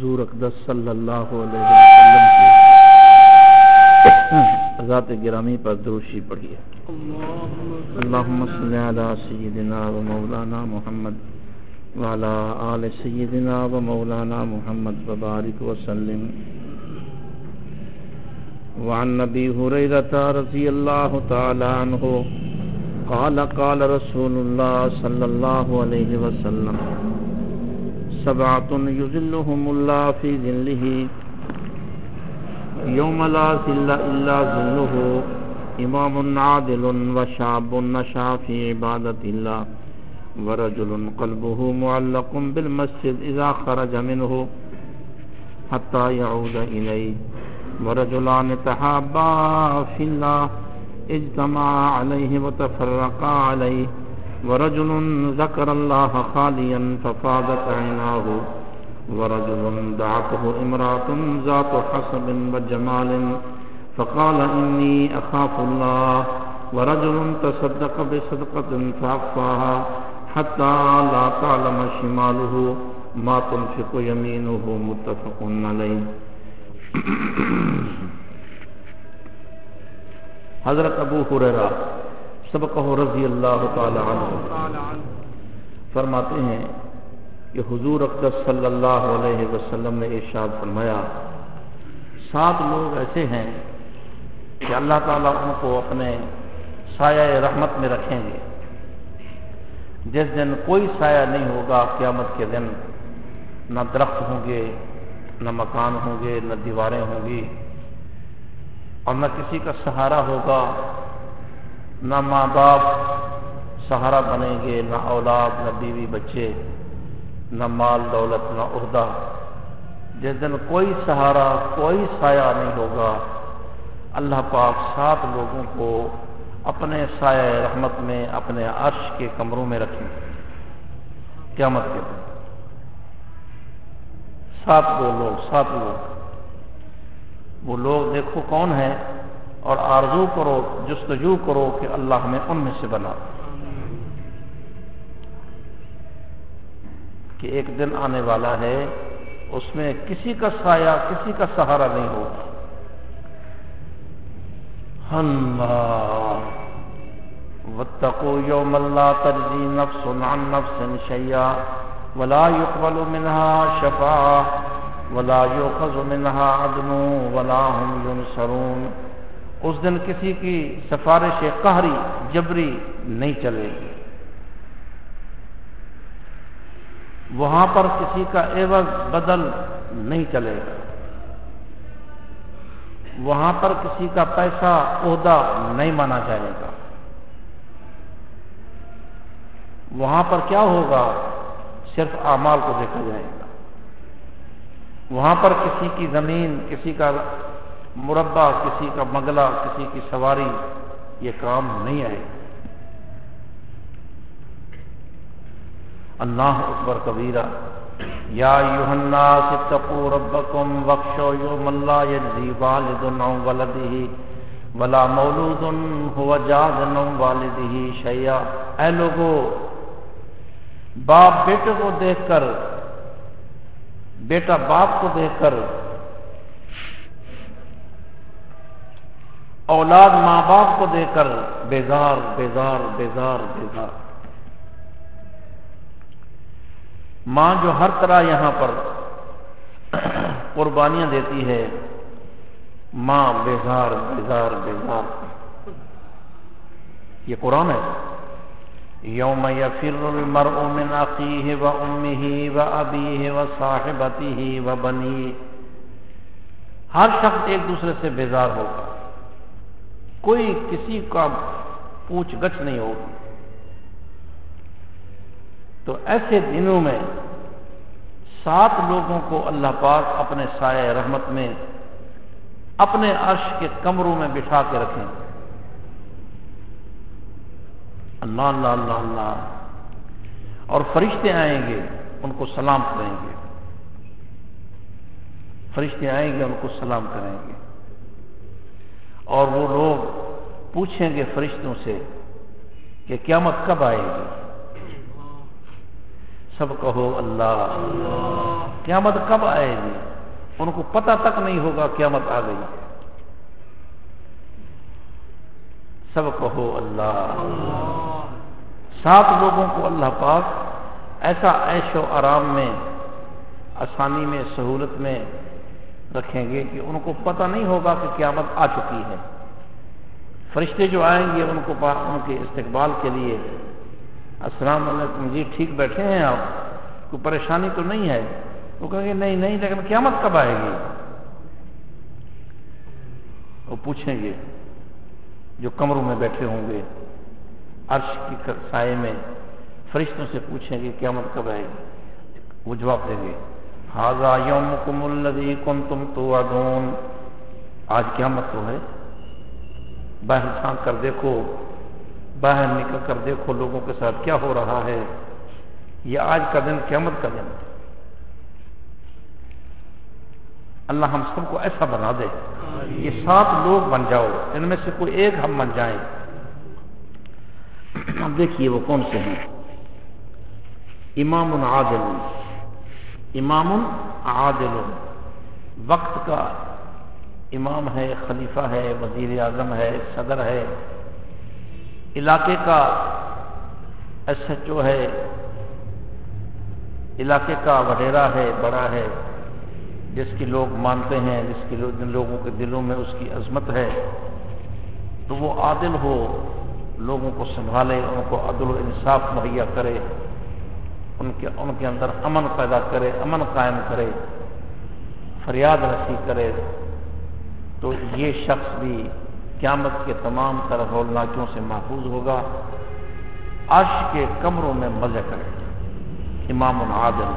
حضور اقدس صلی اللہ علیہ وسلم کی ذات گرامی پر دروشی پڑھی ہے۔ اللہم صلی علی سیدنا و مولانا محمد وعلا آل سیدنا و مولانا محمد وبارک وسلم۔ وعن نبی حریرت رضی اللہ تعالی عنہ قال قال رسول اللہ صلی اللہ علیہ وسلم۔ سبعة يذلهم الله في ذله. يوم لا ذل إلا ذله. إمام عادل وشعب نشا في عبادة الله. ورجل قلبه معلق بالمسجد إذا خرج منه حتى يعود إليه. ورجلان تحابا في الله. اجتمع عليه وتفرقا عليه. ورجل ذكر الله خاليا ففاضت عيناه. ورجل دعته امرأة ذات حسب وجمال فقال إني أخاف الله. ورجل تصدق بصدقة فأخفاها حتى لا تعلم شماله. ما تنفق يمينه متفق عليه. حضرت ابو حریرہ سبقہ رضی اللہ تعالی عنہ۔ فرماتے ہیں کہ حضور اقدس صلی اللہ علیہ وسلم نے ارشاد فرمایا، سات لوگ ایسے ہیں کہ اللہ تعالیٰ ان کو اپنے سایہ رحمت میں رکھیں گے۔ جس دن کوئی سایہ نہیں ہوگا، قیامت کے دن نہ درخت ہوں گے، نہ مکان ہوں گے، نہ دیواریں ہوں گی اور نہ کسی کا سہارا ہوگا۔ نہ ماں باپ سہارا بنیں گے، نہ اولاد، نہ بیوی بچے، نہ مال دولت، نہ عہدہ۔ جس دن کوئی سہارا، کوئی سایہ نہیں ہوگا، اللہ پاک سات لوگوں کو اپنے سایہ رحمت میں، اپنے عرش کے کمروں میں رکھیں۔ قیامت کے دن سات وہ لوگ، سات لوگ۔ وہ لوگ دیکھو کون ہیں؟ اور آرزو کرو، جستجو کرو کہ اللہ ہمیں ان میں سے بنا۔ کہ ایک دن آنے والا ہے، اس میں کسی کا سایہ، کسی کا سہارا نہیں ہوگا۔ وتقو یوم اللہ ترجی نفس عن نفس شیا ولا يقبل منها شفاعة ولا يؤخذ منها عدل ولا هم ينصرون اس دن کسی کی سفارش قہری جبری نہیں چلے گی۔ وہاں پر کسی کا عوض بدل نہیں چلے گا۔ وہاں پر کسی کا پیسہ عہدہ نہیں مانا جائے گا۔ وہاں پر کیا ہوگا؟ صرف اعمال کو دیکھا جائے گا۔ وہاں پر کسی کی زمین، کسی کا مربع کسی کا مگلا کسی کی سواری، یہ کام نہیں آئے۔ اللہ اکبر کبیرہ، یا یوحنا ستقو ربکم وخشو یوم اللہ یجزی والد نو ولا مولود ہوا جاد نو والدہی شیعہ اے لوگو، باپ بیٹے کو دیکھ کر، بیٹا باپ کو دیکھ کر اولاد ماں باپ کو دے کر بیزار بیزار بیزار بیزار۔ ماں جو ہر طرح یہاں پر قربانیاں دیتی ہے، ماں بیزار بیزار بیزار۔ یہ قرآن ہے۔ یوم یفر المرء من اخیہ و امہ و ابیہ و صاحبتہ و بنی ہر شخص ایک دوسرے سے بیزار ہوگا۔ کوئی کسی کا پوچھ گچھ نہیں ہوگی تو ایسے دنوں میں سات لوگوں کو اللہ پاک اپنے سائے رحمت میں، اپنے عرش کے کمروں میں بٹھا کے رکھیں۔ اللہ اللہ اللہ اللہ۔ اور فرشتے آئیں گے، ان کو سلام کریں گے۔ فرشتے آئیں گے، ان کو سلام کریں گے۔ اور وہ لوگ پوچھیں گے فرشتوں سے کہ قیامت کب آئے گی؟ سب کہو اللہ۔ قیامت کب آئے گی؟ ان کو پتہ تک نہیں ہوگا قیامت آ گئی۔ سب کہو اللہ۔ سات لوگوں کو اللہ پاک ایسا عیش و آرام میں، آسانی میں، سہولت میں رکھیں گے کہ ان کو پتہ نہیں ہوگا کہ قیامت آ چکی ہے۔ فرشتے جو آئیں گے ان کو ان کے استقبال کے لیے۔ السلام علیکم جی ٹھیک بیٹھے ہیں آپ؟ کوئی پریشانی تو نہیں ہے؟ وہ کہیں گے، نہیں نہیں، لیکن قیامت کب آئے گی؟ وہ پوچھیں گے جو کمروں میں بیٹھے ہوں گے، عرش کی سائے میں۔ فرشتوں سے پوچھیں گے قیامت کب آئے گی؟ وہ جواب دیں گے۔ ہاضا یوم کم الدی کم تم تو آج قیامت تو ہے. باہر جھانک کر دیکھو. باہر نکل کر دیکھو لوگوں کے ساتھ کیا ہو رہا ہے. یہ آج کا دن قیامت کا دن اللہ ہم سب کو ایسا بنا دے یہ سات لوگ بن جاؤ. ان میں سے کوئی ایک ہم بن جائیں. اب دیکھیے وہ کون سے ہیں. امام عادل امام عادل. وقت کا امام ہے، خلیفہ ہے، وزیر اعظم ہے، صدر ہے. علاقے کا ایس ایچ او ہے. علاقے کا وڈیرا ہے، بڑا ہے. جس کی لوگ مانتے ہیں، جس کی جن لوگوں کے دلوں میں اس کی عظمت ہے. تو وہ عادل ہو، لوگوں کو سنبھالے، ان کو عدل و انصاف مہیا کرے. ان کے ان کے اندر امن پیدا کرے، امن قائم کرے، فریاد رسی کرے، تو یہ شخص بھی قیامت کے تمام تر ہولناکیوں سے محفوظ ہوگا۔ عرش کے کمروں میں مزے کرے۔ امام العادل،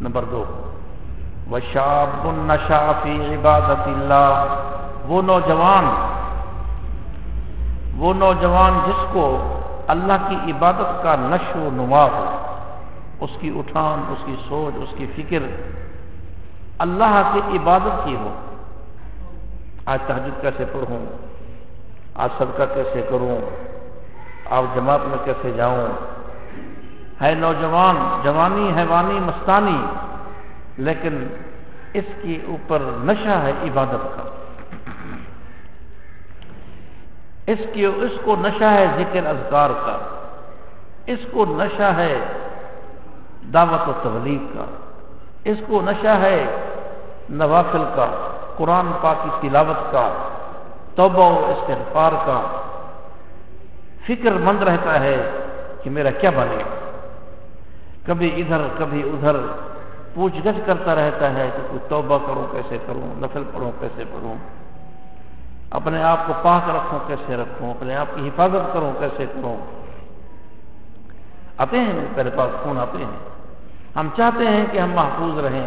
نمبر دو۔ وشاب النشافی عبادت اللہ۔ وہ نوجوان وہ نوجوان جس کو اللہ کی عبادت کا نشو و نما ہو۔ اس کی اٹھان، اس کی سوچ، اس کی فکر اللہ کی عبادت کی ہو۔ آج تحجد کیسے پڑھوں؟ آج صدقہ کیسے کروں؟ آج جماعت میں کیسے جاؤں؟ ہے نوجوان، جوانی، حیوانی، مستانی، لیکن اس کے اوپر نشہ ہے عبادت کا۔ اس کی اس کو نشہ ہے ذکر اذکار کا۔ اس کو نشہ ہے دعوت و تبلیغ کا، اس کو نشہ ہے نوافل کا، قرآن پاک کی تلاوت کا، توبہ و استغفار کا۔ فکر مند رہتا ہے کہ میرا کیا بنے۔ کبھی ادھر کبھی ادھر۔ پوچھ گچھ کرتا رہتا ہے کہ کچھ توبہ کروں، کیسے کروں؟ نفل پڑھوں، کیسے پڑھوں؟ اپنے آپ کو پاک رکھوں، کیسے رکھوں؟ اپنے آپ کی حفاظت کروں، کیسے کروں؟ آتے ہیں، میرے پاس فون آتے ہیں۔ ہم چاہتے ہیں کہ ہم محفوظ رہیں۔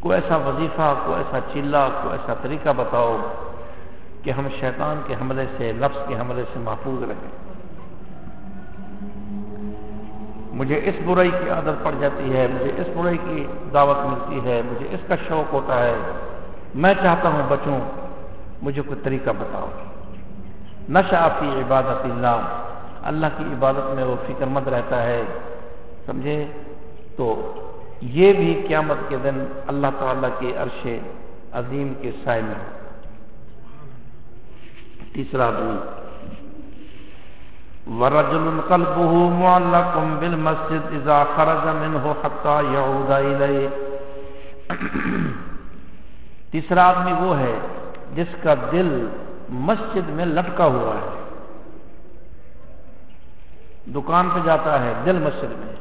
کوئی ایسا وظیفہ، کوئی ایسا چلا کوئی ایسا طریقہ بتاؤ کہ ہم شیطان کے حملے سے لفظ کے حملے سے محفوظ رہیں۔ مجھے اس برائی کی عادت پڑ جاتی ہے، مجھے اس برائی کی دعوت ملتی ہے، مجھے اس کا شوق ہوتا ہے۔ میں چاہتا ہوں بچوں، مجھے کوئی طریقہ بتاؤ۔ نشہ فی عبادت اللہ۔ اللہ کی عبادت میں وہ فکر مند رہتا ہے۔ سمجھے؟ تو یہ بھی قیامت کے دن اللہ تعالی کے عرش عظیم کے سائے میں تیسرا آدمی ورجل قلبه معلق بالمسجد اذا خرج منه حتى يعود اليه تیسرا آدمی وہ ہے جس کا دل مسجد میں لٹکا ہوا ہے۔ دکان پہ جاتا ہے دل مسجد میں۔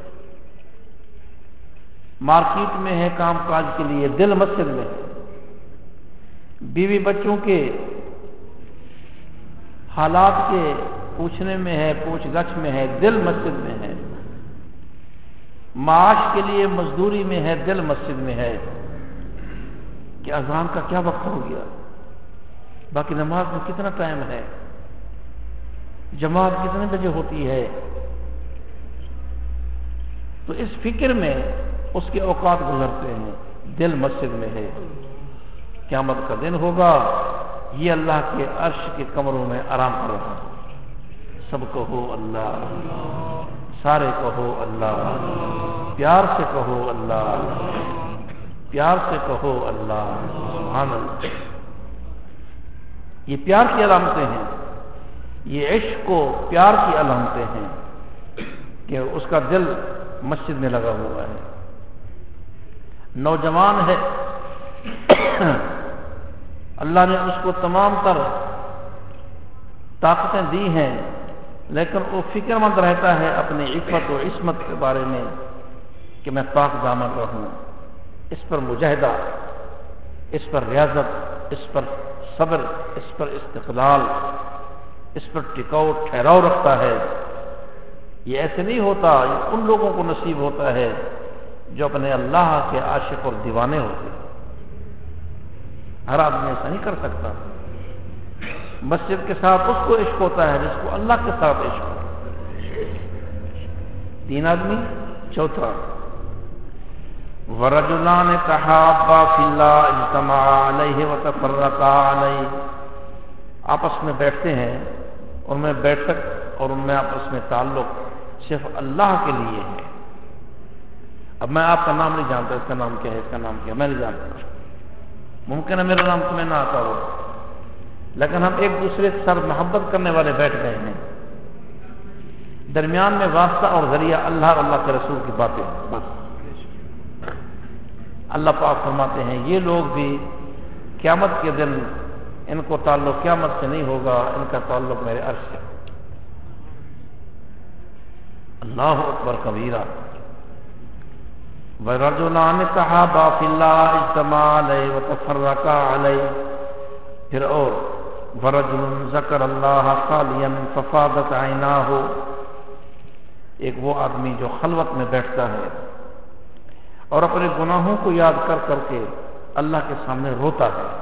مارکیٹ میں ہے کام کاج کے لیے، دل مسجد میں۔ بیوی بچوں کے حالات کے پوچھنے میں ہے، پوچھ گچھ میں ہے، دل مسجد میں ہے۔ معاش کے لیے مزدوری میں ہے، دل مسجد میں ہے۔ کہ اذان کا کیا وقت ہو گیا؟ باقی نماز میں کتنا ٹائم ہے؟ جماعت کتنے بجے ہوتی ہے؟ تو اس فکر میں اس کے اوقات گزرتے ہیں، دل مسجد میں ہے۔ قیامت کا دن ہوگا، یہ اللہ کے عرش کے کمروں میں آرام کر رہا سب کو ہو اللہ، سارے کہو اللہ، پیار سے کہو اللہ، پیار سے کہو اللہ۔ سبحان اللہ۔ یہ پیار کی علامتیں ہیں۔ یہ عشق کو پیار کی علامتیں ہیں کہ اس کا دل مسجد میں لگا ہوا ہے۔ نوجوان ہے۔ اللہ نے اس کو تمام تر طاقتیں دی ہیں، لیکن وہ فکر مند رہتا ہے اپنی عفت و عصمت کے بارے میں کہ میں پاک دامن رہوں۔ اس پر مجاہدہ، اس پر ریاضت، اس پر صبر، اس پر استقلال، اس پر ٹکاؤ، ٹھہراؤ رکھتا ہے۔ یہ ایسے نہیں ہوتا یہ ان لوگوں کو نصیب ہوتا ہے جو اپنے اللہ کے عاشق اور دیوانے ہوتے ہر آدمی ایسا نہیں کر سکتا۔ مسجد کے ساتھ اس کو عشق ہوتا ہے جس کو اللہ کے ساتھ عشق ہوتا ہے۔ تین آدمی، چوتھا۔ ورجلان تحابا فی اللہ اجتماع علیہ وتفرقا علیہ آپس میں بیٹھتے ہیں ان میں بیٹھک اور ان میں آپس میں تعلق صرف اللہ کے لیے ہے۔ اب میں آپ کا نام نہیں جانتا، اس کا نام کیا ہے، اس کا نام کیا میں نہیں جانتا۔ ممکن ہے میرا نام تمہیں نہ آتا ہو۔ لیکن ہم ایک دوسرے کے ساتھ محبت کرنے والے بیٹھ گئے ہیں۔ درمیان میں واسطہ اور ذریعہ اللہ اللہ کے رسول کی باتیں بس۔ اللہ پاک فرماتے ہیں، یہ لوگ بھی قیامت کے دن ان کو تعلق قیامت سے نہیں ہوگا، ان کا تعلق میرے عرش سے۔ اللہ اکبر کبیرہ۔ ورجلان تحابا فی اللہ اجتماع علیہ وتفرقا علیہ۔ پھر اور، ورجل ذکر اللہ خالیا ففادت عیناہ۔ ایک وہ آدمی جو خلوت میں بیٹھتا ہے اور اپنے گناہوں کو یاد کر کر کے اللہ کے سامنے روتا ہے۔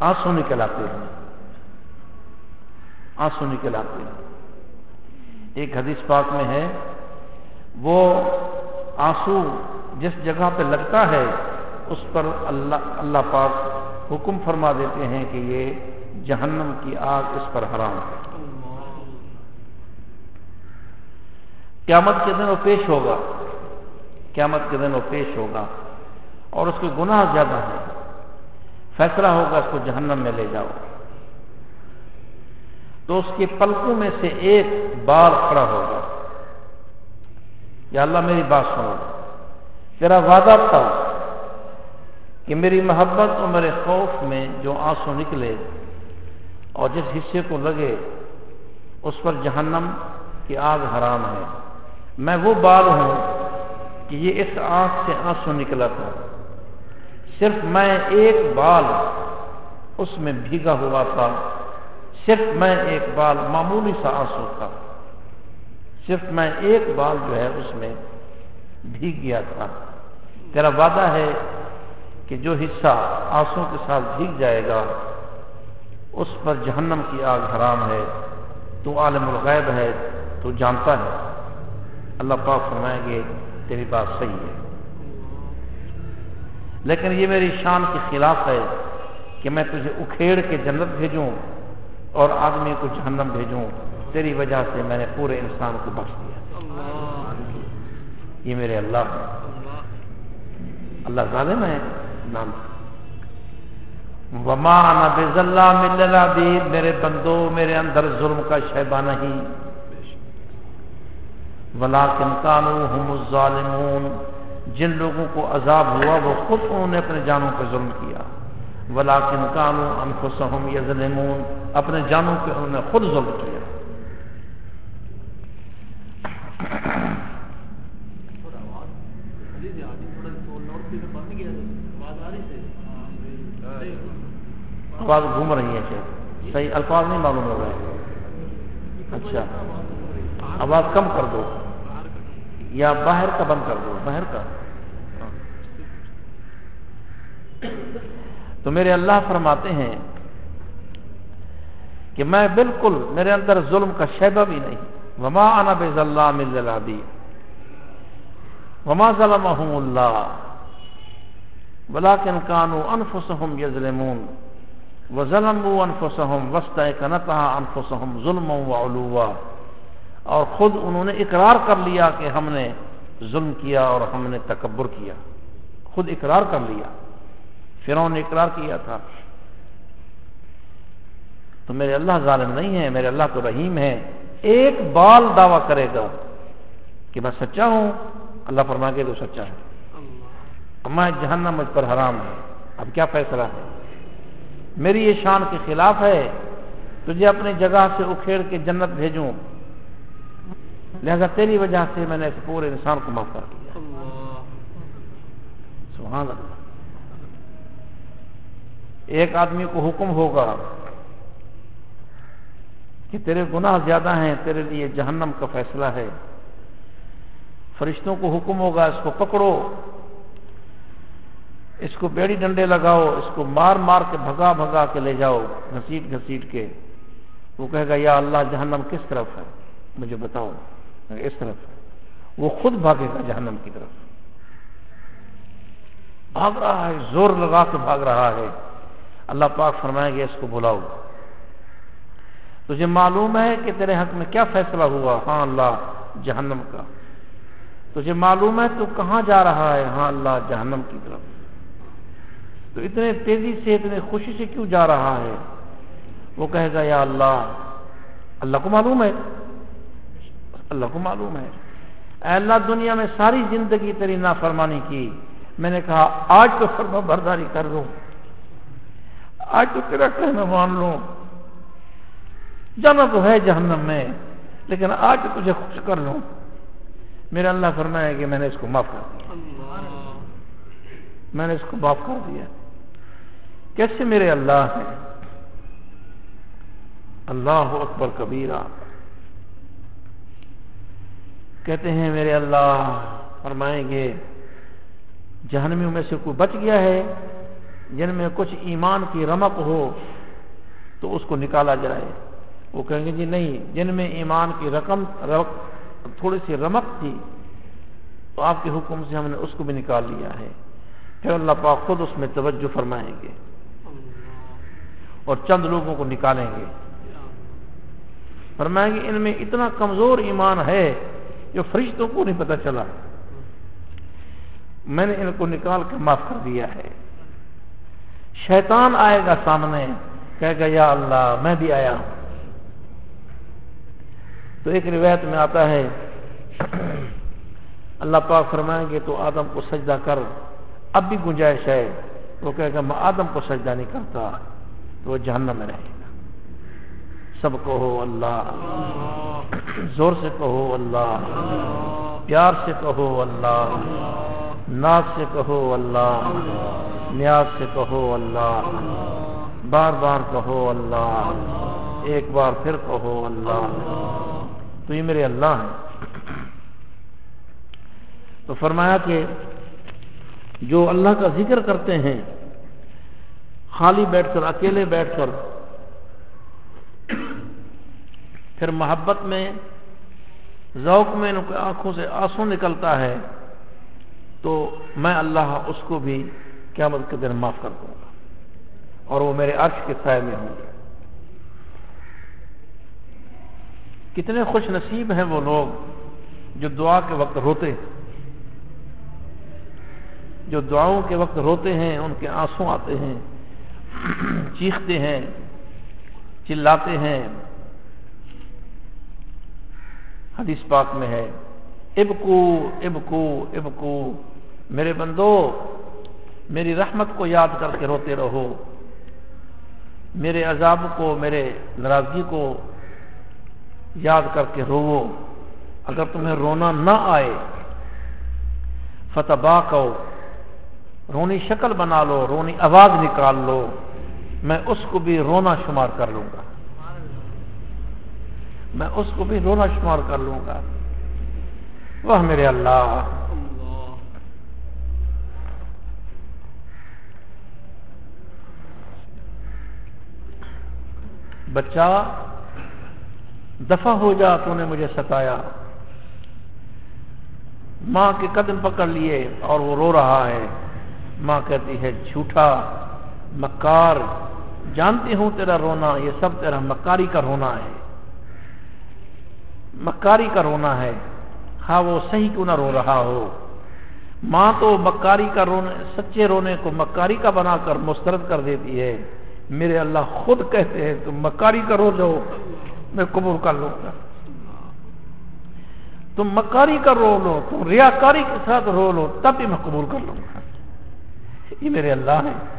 آنسو نکلاتے ہیں۔ آنسو نکلاتے ہیں۔ ایک حدیث پاک میں ہے، وہ آنسو جس جگہ پہ لگتا ہے، اس پر اللہ اللہ پاک حکم فرما دیتے ہیں کہ یہ جہنم کی آگ اس پر حرام ہے۔ قیامت کے دن وہ پیش ہوگا۔ قیامت کے دن وہ پیش ہوگا۔ اور اس کے گناہ زیادہ ہے فیصلہ ہوگا، اس کو جہنم میں لے جاؤ۔ تو اس کے پلکوں میں سے ایک بال کھڑا ہوگا۔ یا اللہ میری بات سنو۔ تیرا وعدہ تھا کہ میری محبت اور میرے خوف میں جو آنسو نکلے اور جس حصے کو لگے، اس پر جہنم کی آگ حرام ہے۔ میں وہ بال ہوں کہ یہ اس آنکھ سے آنسو نکلا تھا۔ صرف میں ایک بال اس میں بھیگا ہوا تھا۔ صرف میں ایک بال معمولی سا آنسو تھا۔ صرف میں ایک بال جو ہے اس میں بھیگ گیا تھا۔ تیرا وعدہ ہے کہ جو حصہ آنسو کے ساتھ بھیگ جائے گا، اس پر جہنم کی آگ حرام ہے، تو عالم الغیب ہے، تو جانتا ہے۔ اللہ پاک فرمائیں گے، تیری بات صحیح ہے۔ لیکن یہ میری شان کے خلاف ہے کہ میں تجھے اکھیڑ کے جنت بھیجوں اور آدمی کو جہنم بھیجوں۔ تیری وجہ سے میں نے پورے انسان کو بخش دیا۔ یہ میرے اللہ اللہ ظالم ہے۔ نام وما انا نہ مل میرے بندو، میرے اندر ظلم کا شہبہ نہیں۔ ولا کن ہم الظالمون، جن لوگوں کو عذاب ہوا، وہ خود انہوں نے اپنے جانوں پہ ظلم کیا۔ ولا کن کانو انفسہم یظلمون، اپنے جانوں پہ انہوں نے خود ظلم کیا۔ آواز گھوم رہی ہے صحیح الفاظ نہیں معلوم ہو رہے اچھا۔ آواز کم کر دو۔ یا باہر کا بند کر دو۔ باہر کا۔ تو میرے اللہ فرماتے ہیں کہ میں بالکل میرے اندر ظلم کا شیبہ بھی نہیں۔ وما انا بے ذلہ مل وما ظلم اللہ ولاکن کانو انفسهم یظلمون وظلموا انفسهم واستيقنتها انفسهم ظلما وعلوا۔ اور خود انہوں نے اقرار کر لیا کہ ہم نے ظلم کیا اور ہم نے تکبر کیا۔ خود اقرار کر لیا۔ فرعون نے اقرار کیا تھا۔ تو میرے اللہ ظالم نہیں ہے میرے اللہ تو رحیم ہے ایک بال دعویٰ کرے گا کہ میں سچا ہوں اللہ فرما کے تو سچا ہے۔ میں جہنم مجھ پر حرام ہے۔ اب کیا فیصلہ ہے؟ میری یہ شان کے خلاف ہے، تجھے اپنی جگہ سے اکھیڑ کے جنت بھیجوں۔ لہذا تیری وجہ سے میں نے اس پورے انسان کو معاف کر دیا۔ سبحان اللہ۔ ایک آدمی کو حکم ہوگا کہ تیرے گناہ زیادہ ہیں، تیرے لیے جہنم کا فیصلہ ہے۔ فرشتوں کو حکم ہوگا، اس کو پکڑو۔ اس کو بیڑی ڈنڈے لگاؤ، اس کو مار مار کے بھگا بھگا کے لے جاؤ، گھسیٹ گھسیٹ کے۔ وہ کہے گا، یا اللہ، جہنم کس طرف ہے؟ مجھے بتاؤ۔ اس طرف ہے۔ وہ خود بھاگے گا جہنم کی طرف۔ بھاگ رہا ہے، زور لگا کے بھاگ رہا ہے۔ اللہ پاک فرمائیں گے، اس کو بلاؤ۔ تجھے معلوم ہے کہ تیرے حق میں کیا فیصلہ ہوا؟ ہاں اللہ، جہنم کا۔ تجھے معلوم ہے تو کہاں جا رہا ہے؟ ہاں اللہ، جہنم کی طرف۔ تو اتنے تیزی سے اتنے خوشی سے کیوں جا رہا ہے؟ وہ کہے گا یا اللہ اللہ کو معلوم ہے۔ اللہ کو معلوم ہے۔ اے اللہ دنیا میں ساری زندگی تیری نافرمانی کی۔ میں نے کہا آج تو فرما برداری کر دوں۔ آج تو تیرا کہنا مان لوں۔ جانا تو ہے جہنم میں لیکن آج تجھے خوش کر لوں۔ میرا اللہ فرمایا کہ میں نے اس کو معاف کر دیا۔ میں نے اس کو معاف کر دیا۔ کیسے میرے اللہ ہیں؟ اللہ اکبر کبیرہ۔ کہتے ہیں، میرے اللہ، فرمائیں گے، جہنمیوں میں سے کوئی بچ گیا ہے؟ جن میں کچھ ایمان کی رمق ہو، تو اس کو نکالا جائے۔ وہ کہیں گے جی نہیں، جن میں ایمان کی رقم تھوڑی سی رمق تھی، تو آپ کے حکم سے ہم نے اس کو بھی نکال لیا ہے۔ پھر اللہ پاک خود اس میں توجہ فرمائیں گے۔ اور چند لوگوں کو نکالیں گے۔ فرمائیں گے، ان میں اتنا کمزور ایمان ہے جو فرشتوں کو نہیں پتا چلا۔ میں نے ان کو نکال کے معاف کر دیا ہے۔ شیطان آئے گا سامنے، کہے گا، یا اللہ، میں بھی آیا ہوں۔ تو ایک روایت میں آتا ہے، اللہ پاک فرمائیں گے، تو آدم کو سجدہ کر، اب بھی گنجائش ہے۔ وہ کہے گا، میں آدم کو سجدہ نہیں کرتا۔ تو وہ جہنم میں رہے گا۔ سب کہو اللہ۔ زور سے کہو اللہ۔ پیار سے کہو اللہ۔ ناک سے کہو اللہ۔ نیاز سے کہو اللہ۔ بار بار کہو اللہ۔ ایک بار پھر کہو اللہ۔ تو یہ میرے اللہ ہیں۔ تو فرمایا کہ جو اللہ کا ذکر کرتے ہیں خالی بیٹھ کر، اکیلے بیٹھ کر۔ پھر محبت میں، ذوق میں ان کی آنکھوں سے آنسو نکلتا ہے، تو میں اللہ اس کو بھی قیامت کے دن معاف کر دوں گا۔ اور وہ میرے عرش کے سائے میں ہوں گے۔ کتنے خوش نصیب ہیں وہ لوگ جو دعا کے وقت روتے جو دعاؤں کے وقت روتے ہیں، ان کے آنسو آتے ہیں۔ چیختے ہیں، چلاتے ہیں۔ حدیث پاک میں ہے، ابکو ابکو ابکو۔ میرے بندو، میری رحمت کو یاد کر کے روتے رہو۔ میرے عذاب کو، میرے ناراضگی کو یاد کر کے رو اگر تمہیں رونا نہ آئے، فتح کو رونی شکل بنا لو، رونی آواز نکال لو۔ میں اس کو بھی رونا شمار کر لوں گا۔ میں اس کو بھی رونا شمار کر لوں گا۔ وہ میرے اللہ۔ بچہ دفع ہو جا تو نے مجھے ستایا۔ ماں کے قدم پکڑ لیے اور وہ رو رہا ہے۔ ماں کہتی ہے، جھوٹا مکار۔ جانتی ہوں تیرا رونا، یہ سب تیرا مکاری کا رونا ہے۔ مکاری کا رونا ہے۔ ہاں وہ صحیح کیوں نہ رو رہا ہو؟ ماں تو مکاری کا رونے، سچے رونے کو مکاری کا بنا کر مسترد کر دیتی ہے۔ میرے اللہ خود کہتے ہیں، تم مکاری کا رو لو میں قبول کر لوں گا۔ تم مکاری کا رو لو، تم ریاکاری کے ساتھ رو لو، تب بھی میں قبول کر لوں گا۔ یہ میرے اللہ ہے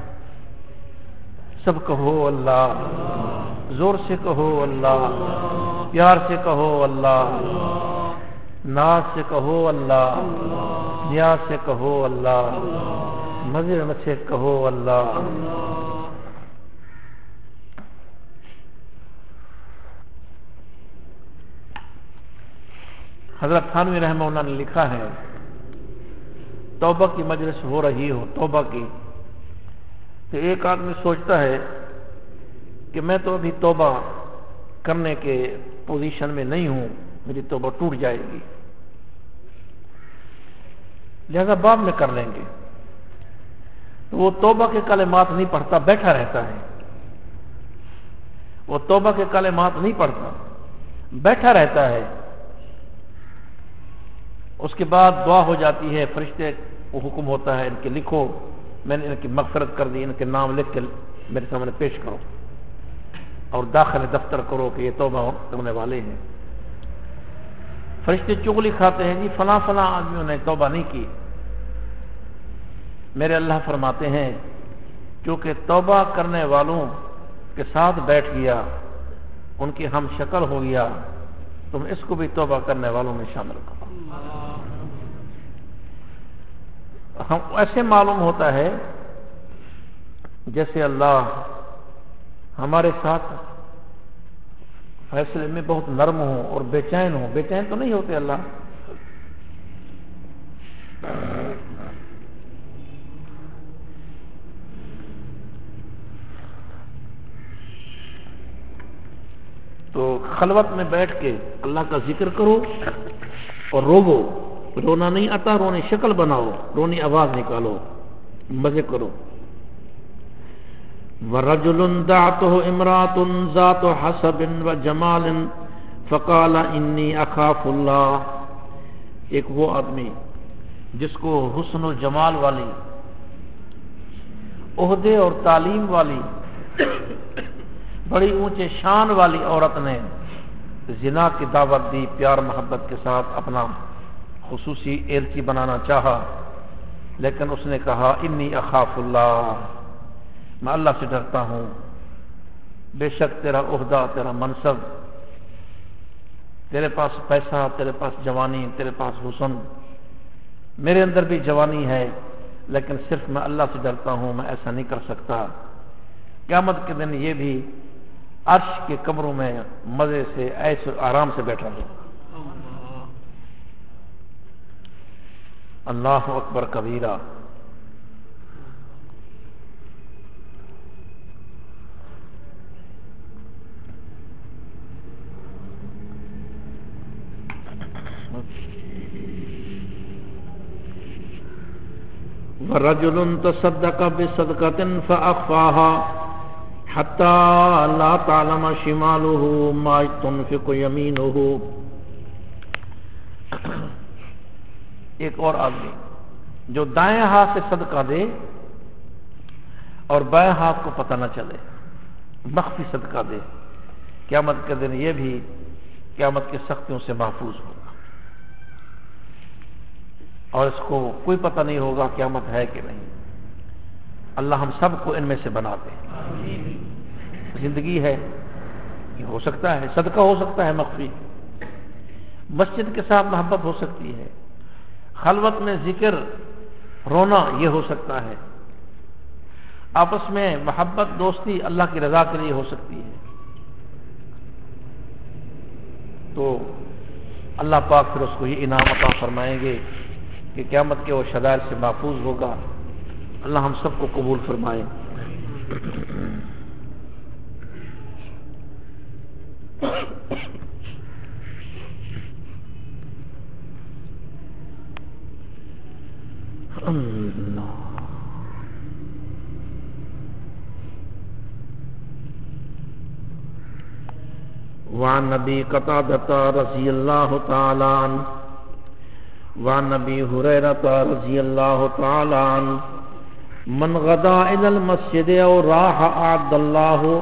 سب کہو اللہ، زور سے کہو اللہ، پیار سے کہو اللہ، ناز سے کہو اللہ، نیاز سے کہو اللہ، مزے سے کہو اللہ۔ حضرت خانوی رحمہ اللہ نے لکھا ہے، توبہ کی مجلس ہو رہی ہو، توبہ کی۔ تو ایک آدمی سوچتا ہے کہ میں تو ابھی توبہ کرنے کے پوزیشن میں نہیں ہوں، میری توبہ ٹوٹ جائے گی۔ لہذا بعد میں کر لیں گے۔ تو وہ توبہ کے کلمات نہیں پڑھتا، بیٹھا رہتا ہے۔ وہ توبہ کے کلمات نہیں پڑھتا، بیٹھا رہتا ہے۔ اس کے بعد دعا ہو جاتی ہے، فرشتے کو حکم ہوتا ہے، ان کے لکھو۔ میں نے ان کی مغفرت کر دی، ان کے نام لکھ کے میرے سامنے پیش کرو اور داخل دفتر کرو کہ یہ توبہ کرنے والے ہیں۔ فرشتے چگلی کھاتے ہیں جی فلاں فلاں آدمیوں نے توبہ نہیں کی۔ میرے اللہ فرماتے ہیں کیونکہ توبہ کرنے والوں کے ساتھ بیٹھ گیا، ان کی ہم شکل ہو گیا، تم اس کو بھی توبہ کرنے والوں میں شامل کرو۔ ہم ایسے معلوم ہوتا ہے جیسے اللہ ہمارے ساتھ فیصلے میں بہت نرم ہوں اور بے چین ہوں۔ بے چین تو نہیں ہوتے اللہ۔ تو خلوت میں بیٹھ کے اللہ کا ذکر کرو اور روگو رونا نہیں آتا، رونی شکل بناؤ، رونی آواز نکالو، مزے کرو۔ ورجل دعته امرات ذات حسب وجمال فقال انی اخاف اللہ ایک وہ آدمی جس کو حسن و جمال والی، عہدے اور تعلیم والی، بڑی اونچے شان والی عورت نے زنا کی دعوت دی، پیار محبت کے ساتھ اپنا خصوصی ایرچی بنانا چاہا، لیکن اس نے کہا، انی اخاف اللہ، میں اللہ سے ڈرتا ہوں۔ بے شک تیرا عہدہ، تیرا منصب، تیرے پاس پیسہ، تیرے پاس جوانی، تیرے پاس حسن، میرے اندر بھی جوانی ہے، لیکن صرف میں اللہ سے ڈرتا ہوں، میں ایسا نہیں کر سکتا۔ قیامت کے دن یہ بھی عرش کے کمروں میں مزے سے ایسے آرام سے بیٹھا ہوں اللہ اکبر کبیرہ۔ ورجل تصدق بصدقة فأخفاها حتى لا تعلم شماله ما تنفق يمينه۔ ایک اور آدمی جو دائیں ہاتھ سے صدقہ دے اور بائیں ہاتھ کو پتہ نہ چلے، مخفی صدقہ دے۔ قیامت کے دن یہ بھی قیامت کی سختیوں سے محفوظ ہوگا۔ اور اس کو کوئی پتہ نہیں ہوگا قیامت ہے کہ نہیں۔ اللہ ہم سب کو ان میں سے بنا دے۔ زندگی ہے یہ ہو سکتا ہے، صدقہ ہو سکتا ہے مخفی۔ مسجد کے ساتھ محبت ہو سکتی ہے۔ خلوت میں ذکر رونا یہ ہو سکتا ہے۔ آپس میں محبت، دوستی اللہ کی رضا کے لیے ہو سکتی ہے۔ تو اللہ پاک پھر اس کو یہ انعام عطا فرمائیں گے کہ قیامت کے وہ شدائر سے محفوظ ہوگا۔ اللہ ہم سب کو قبول فرمائے۔ Thank you. وعن نبی قطادتا رضی اللہ تعالیٰ وعن نبی حریرتا رضی اللہ تعالیٰ من غدا الى المسجد او راح عبد الله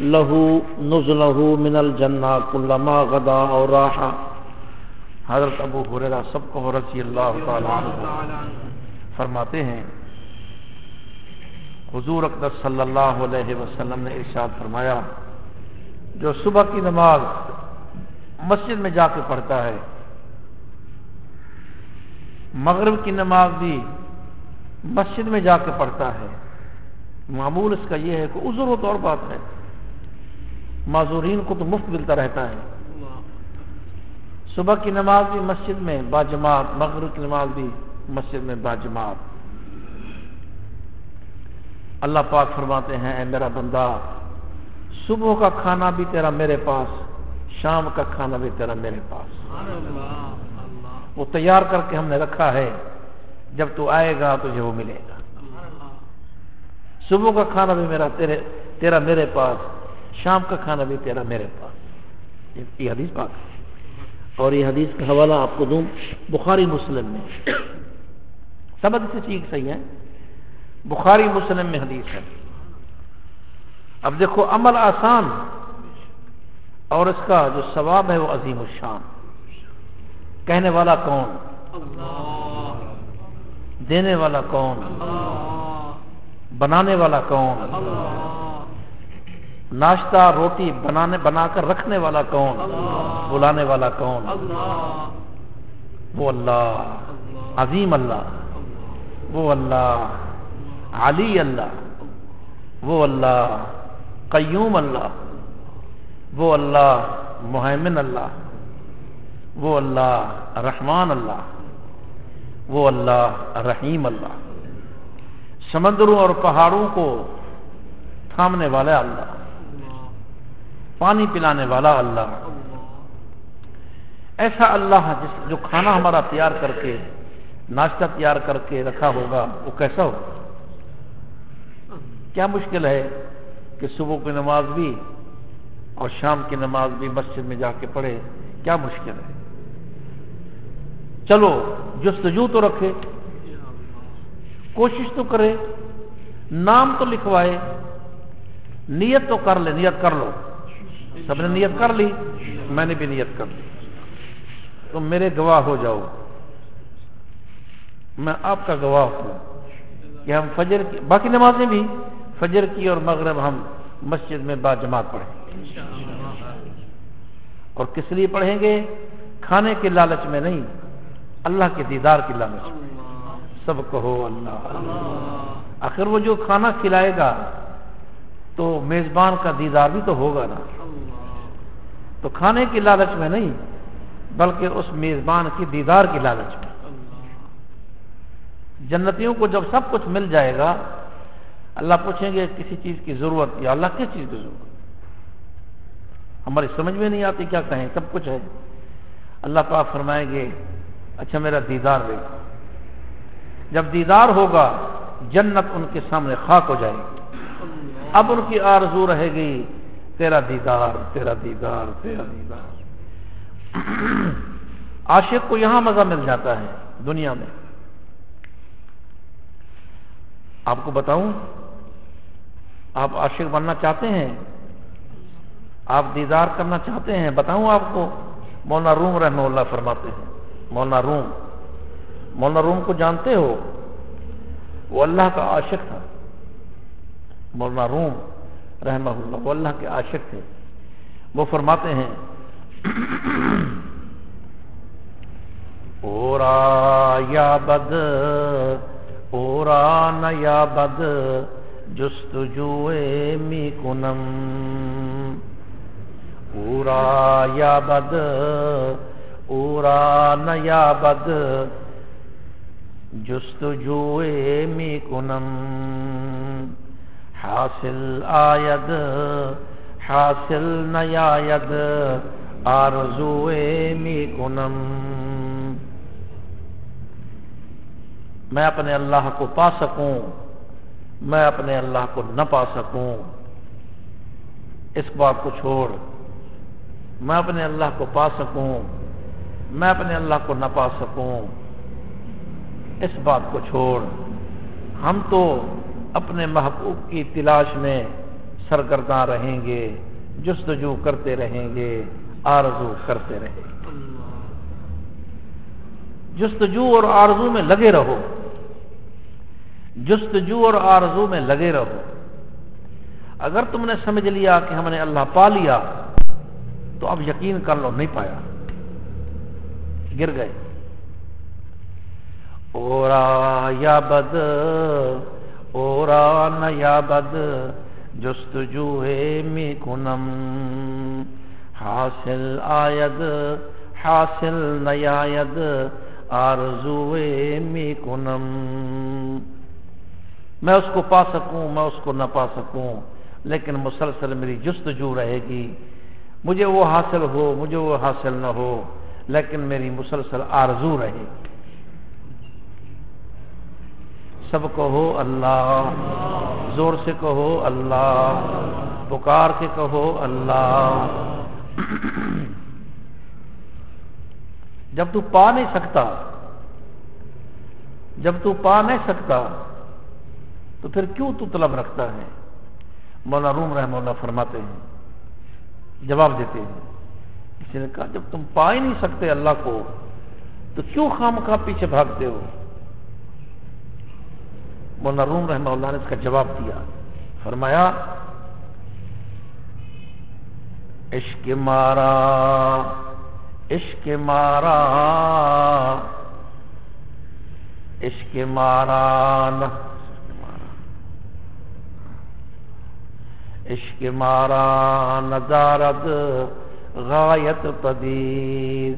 له نزله من الجنه كلما غدا او راح حضرت ابو ہریرہ سب کو رضی اللہ تعالی عنہ۔ فرماتے ہیں۔ حضور اقدس صلی اللہ علیہ وسلم نے ارشاد فرمایا، جو صبح کی نماز مسجد میں جا کے پڑھتا ہے، مغرب کی نماز بھی مسجد میں جا کے پڑھتا ہے۔ معمول اس کا یہ ہے کہ عذر و طور بات ہے۔ معذورین کو تو مفت ملتا رہتا ہے۔ صبح کی نماز بھی مسجد میں باجماعت مغرب کی نماز بھی مسجد میں باجماعت اللہ پاک فرماتے ہیں، اے میرا بندہ، صبح کا کھانا بھی تیرا میرے پاس، شام کا کھانا بھی تیرا میرے پاس۔ وہ تیار کر کے ہم نے رکھا ہے، جب تو آئے گا تجھے وہ ملے گا۔ صبح کا کھانا بھی میرا تیرے، تیرا میرے پاس، شام کا کھانا بھی تیرا میرے پاس۔ یہ حدیث پاک ہے۔ اور یہ حدیث کا حوالہ آپ کو دوں، بخاری مسلم میں۔ سب سے ٹھیک صحیح ہے بخاری مسلم میں حدیث ہے۔ اب دیکھو، عمل آسان اور اس کا جو ثواب ہے وہ عظیم الشان۔ کہنے والا کون؟ دینے والا کون؟ بنانے والا کون؟ ناشتہ، روٹی بنانے، بنا کر رکھنے والا کون؟ بلانے والا کون؟ وہ اللہ، عظیم اللہ۔ وہ اللہ، علی اللہ، وہ اللہ، قیوم اللہ، وہ اللہ محمن اللہ، وہ اللہ، رحمان اللہ، وہ اللہ، رحیم اللہ۔ سمندروں اور پہاڑوں کو تھامنے والا اللہ، پانی پلانے والا اللہ۔ ایسا اللہ جس جو کھانا ہمارا تیار کر کے ناشتہ تیار کر کے رکھا ہوگا، وہ کیسا ہوگا؟ کیا مشکل ہے کہ صبح کی نماز بھی اور شام کی نماز بھی مسجد میں جا کے پڑھے؟ کیا مشکل ہے؟ چلو جستجو تو رکھے، کوشش تو کرے، نام تو لکھوائے، نیت تو کر لے، نیت کر لو۔ سب نے نیت کر لی، میں نے بھی نیت کر لی۔ تم میرے گواہ ہو جاؤ۔ میں آپ کا گواہ ہوں کہ ہم فجر کی باقی نمازیں بھی فجر کی اور مغرب ہم مسجد میں با جماعت پڑھیں اور کس لیے پڑھیں گے؟ کھانے کے لالچ میں نہیں، اللہ کے دیدار کی لالچ میں۔ سب کہو اللہ۔ آخر وہ جو کھانا کھلائے گا تو میزبان کا دیدار بھی تو ہوگا نا۔ تو کھانے کی لالچ میں نہیں، بلکہ اس میزبان کی دیدار کی لالچ میں۔ جنتیوں کو جب سب کچھ مل جائے گا، اللہ پوچھیں گے کسی چیز کی ضرورت یا اللہ کس چیز کی ضرورت؟ ہماری سمجھ میں نہیں آتی کیا کہیں، سب کچھ ہے۔ اللہ پاک فرمائیں گے اچھا میرا دیدار دیکھو۔ جب دیدار ہوگا، جنت ان کے سامنے خاک ہو جائے گی۔ اب ان کی آرزو رہے گی، تیرا دیدار تیرا دیدار تیرا دیدار۔ عاشق کو یہاں مزہ مل جاتا ہے دنیا میں۔ آپ کو بتاؤں؟ آپ عاشق بننا چاہتے ہیں؟ آپ دیدار کرنا چاہتے ہیں؟ بتاؤں آپ کو؟ مولانا روم رحمہ اللہ فرماتے ہیں۔ مولانا روم مولانا روم کو جانتے ہو؟ وہ اللہ کا عاشق تھا۔ مولانا روم رحمہ اللہ، وہ اللہ کے عاشق تھے۔ وہ فرماتے ہیں اورا یا بد اورا نیا بد جستجوئے می کنم اورا یا بد اورا نیا بد جستجوئے می کنم حاصل آید حاصل نیاید آرزوئے می کنم میں اپنے اللہ کو پا سکوں، میں اپنے اللہ کو نہ پا سکوں۔ اس بات کو چھوڑ، میں اپنے اللہ کو پا سکوں، میں اپنے اللہ کو نہ پا سکوں۔ اس بات کو چھوڑ۔ ہم تو اپنے محبوب کی تلاش میں سرگرداں رہیں گے، جستجو کرتے رہیں گے، آرزو کرتے رہیں گے۔ جستجو اور آرزو میں لگے رہو۔ جستجو اور آرزو میں لگے رہو۔ اگر تم نے سمجھ لیا کہ ہم نے اللہ پا لیا، تو اب یقین کر لو، نہیں پایا۔ گر گئے۔ اورا یا بد اورا نہ یا بد جستجو ہے می کنم حاصل آید، حاصل نیاید آرزو می کنم میں اس کو پا سکوں، میں اس کو نہ پا سکوں، لیکن مسلسل میری جستجو رہے گی۔ مجھے وہ حاصل ہو، مجھے وہ حاصل نہ ہو، لیکن میری مسلسل آرزو رہے گی۔ سب کہو اللہ، زور سے کہو اللہ، پکار کے کہو اللہ۔ جب تو پا نہیں سکتا، جب تو پا نہیں سکتا تو پھر کیوں تو طلب رکھتا ہے؟ مولا روم رحم اللہ فرماتے ہیں، جواب دیتے ہیں۔ کسی نے کہا، جب تم پا ہی نہیں سکتے اللہ کو، تو کیوں خام خواہ پیچھے بھاگتے ہو؟ مولانا روم رحمہ اللہ نے اس کا جواب دیا۔ فرمایا، عشق مارا عشق مارا عشق مارا عشق مارا، نظارت، غایت پدیر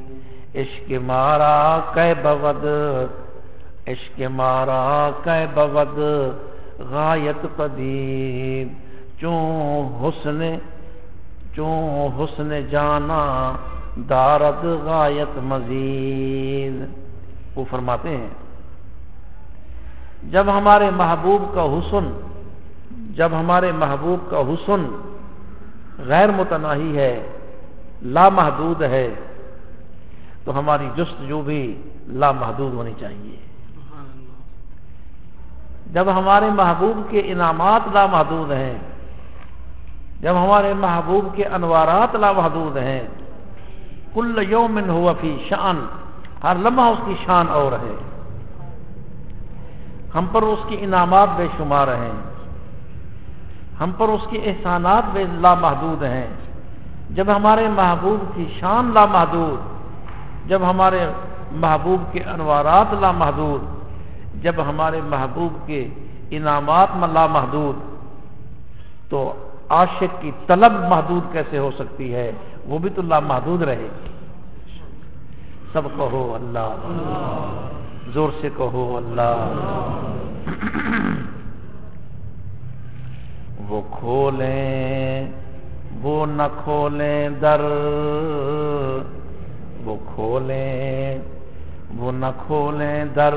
عشق مارا کہ بغد؟ عشق مارا کہ بغد؟ غایت پدیر چون حسن چون حسن جانا دارد غایت مزید۔ وہ فرماتے ہیں، جب ہمارے محبوب کا حسن جب ہمارے محبوب کا حسن غیر متناہی ہے، لامحدود ہے، تو ہماری جست جو بھی لامحدود ہونی چاہیے۔ جب ہمارے محبوب کے انعامات لامحدود ہیں، جب ہمارے محبوب کے انوارات لامحدود ہیں، کل یومن ہوا فی شان، ہر لمحہ اس کی شان اور ہے۔ ہم پر اس کی انعامات بے شمار ہیں۔ ہم پر اس کے احسانات بے لامحدود ہیں۔ جب ہمارے محبوب کی شان لامحدود، جب ہمارے محبوب کے انوارات لامحدود، جب ہمارے محبوب کے انعامات لامحدود، تو عاشق کی طلب محدود کیسے ہو سکتی ہے؟ وہ بھی تو لامحدود رہے گی۔ سب کہو اللہ۔ زور سے کہو اللہ۔ وہ کھولیں، وہ نہ کھولیں در۔ وہ کھولیں، وہ نہ کھولیں در۔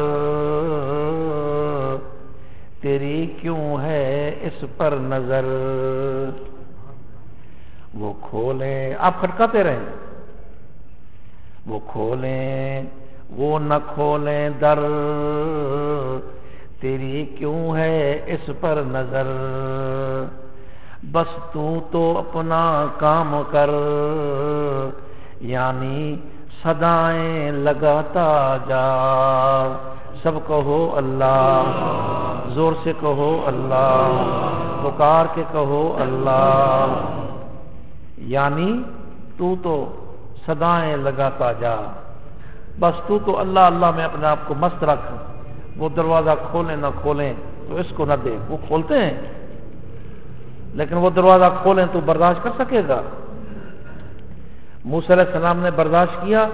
تیری کیوں ہے اس پر نظر؟ وہ کھولیں۔ آپ کھٹکاتے رہیں۔ وہ کھولیں، وہ نہ کھولیں در۔ تیری کیوں ہے اس پر نظر؟ بس تو تو اپنا کام کر۔ یعنی سدائیں لگاتا جا۔ سب کہو اللہ، زور سے کہو اللہ، پکار کے کہو اللہ۔ یعنی تو تو سدائیں لگاتا جا۔ بس تو تو اللہ اللہ میں اپنے آپ کو مست رکھ۔ وہ دروازہ کھولیں نہ کھولیں تو اس کو نہ دے۔ وہ کھولتے ہیں۔ لیکن وہ دروازہ کھولیں تو برداشت کر سکے گا۔ علیہ السلام نے برداشت کیا۔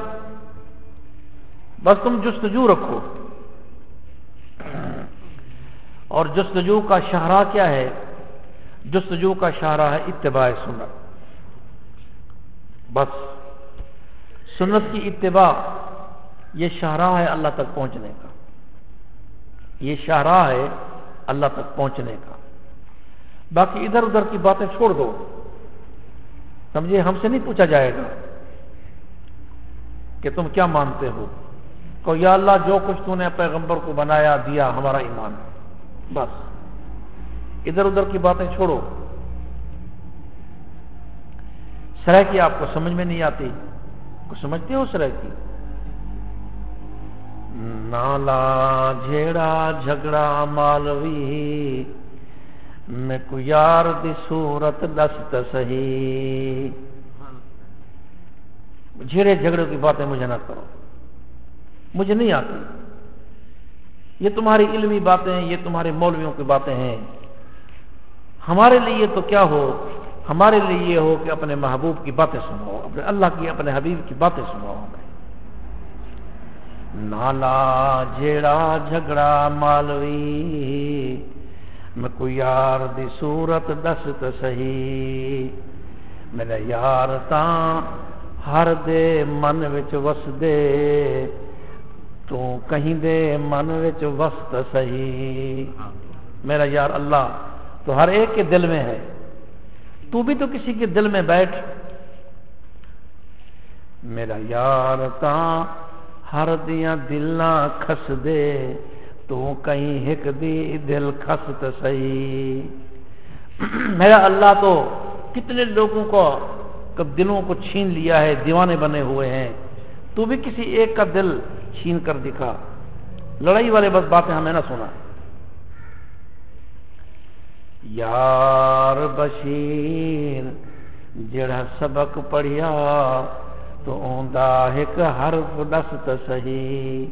بس تم جستجو رکھو۔ اور جستجو کا شاہراہ کیا ہے؟ جستجو کا شاہراہ ہے اتباع سنت۔ بس۔ سنت کی اتباع، یہ شاہراہ ہے اللہ تک پہنچنے کا۔ یہ شاہراہ ہے اللہ تک پہنچنے کا۔ باقی ادھر ادھر کی باتیں چھوڑ دو۔ سمجھے؟ ہم سے نہیں پوچھا جائے گا کہ تم کیا مانتے ہو۔ کہ یا اللہ، جو کچھ تو نے پیغمبر کو بنایا، دیا، ہمارا ایمان۔ بس۔ ادھر ادھر کی باتیں چھوڑو۔ سرح کی آپ کو سمجھ میں نہیں آتی۔ کو سمجھتے ہو سرح کی؟ نالا جھیڑا جھگڑا مالوی میں کو یار دی صورت دست سہی جھیڑے جھگڑے کی باتیں مجھے نہ کرو مجھے نہیں آتی یہ تمہاری علمی باتیں یہ تمہارے مولویوں کی باتیں ہیں ہمارے لیے تو کیا ہو ہمارے لیے یہ ہو کہ اپنے محبوب کی باتیں سنو اپنے اللہ کی اپنے حبیب کی باتیں سنو ہمیں نالا جھیڑا جھگڑا مالوی میں کوئی یار دی صورت دست سہی میرا یار تا ہر دے من وچ وس دے تو کہیں دے من وچ وسط سہی میرا یار اللہ تو ہر ایک کے دل میں ہے تو بھی تو کسی کے دل میں بیٹھ میرا یار تا ہر دیا دلاں کھس دے، تو کہیں ہک دی دل کھس تو سی میرا اللہ تو کتنے لوگوں کو دلوں کو چھین لیا ہے، دیوانے بنے ہوئے ہیں۔ تو بھی کسی ایک کا دل چھین کر دکھا۔ لڑائی والے بس باتیں ہمیں نہ سنا۔ یار بشیر، جڑا سبق پڑھیا تو اوندا ایک حرف دست سہی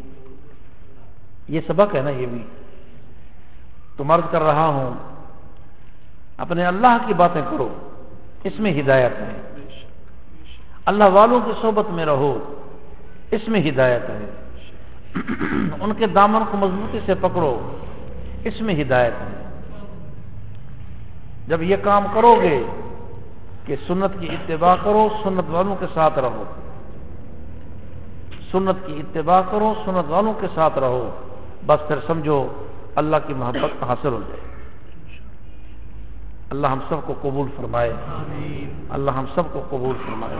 یہ سبق ہے نا یہ بھی۔ تو مرد کر رہا ہوں، اپنے اللہ کی باتیں کرو، اس میں ہدایت ہے۔ اللہ والوں کی صحبت میں رہو، اس میں ہدایت ہے۔ ان کے دامن کو مضبوطی سے پکڑو، اس میں ہدایت ہے۔ جب یہ کام کرو گے کہ سنت کی اتباع کرو، سنت والوں کے ساتھ رہو۔ سنت کی اتباع کرو، سنت والوں کے ساتھ رہو۔ بس پھر سمجھو، اللہ کی محبت حاصل ہو جائے۔ اللہ ہم سب کو قبول فرمائے۔ اللہ ہم سب کو قبول فرمائے۔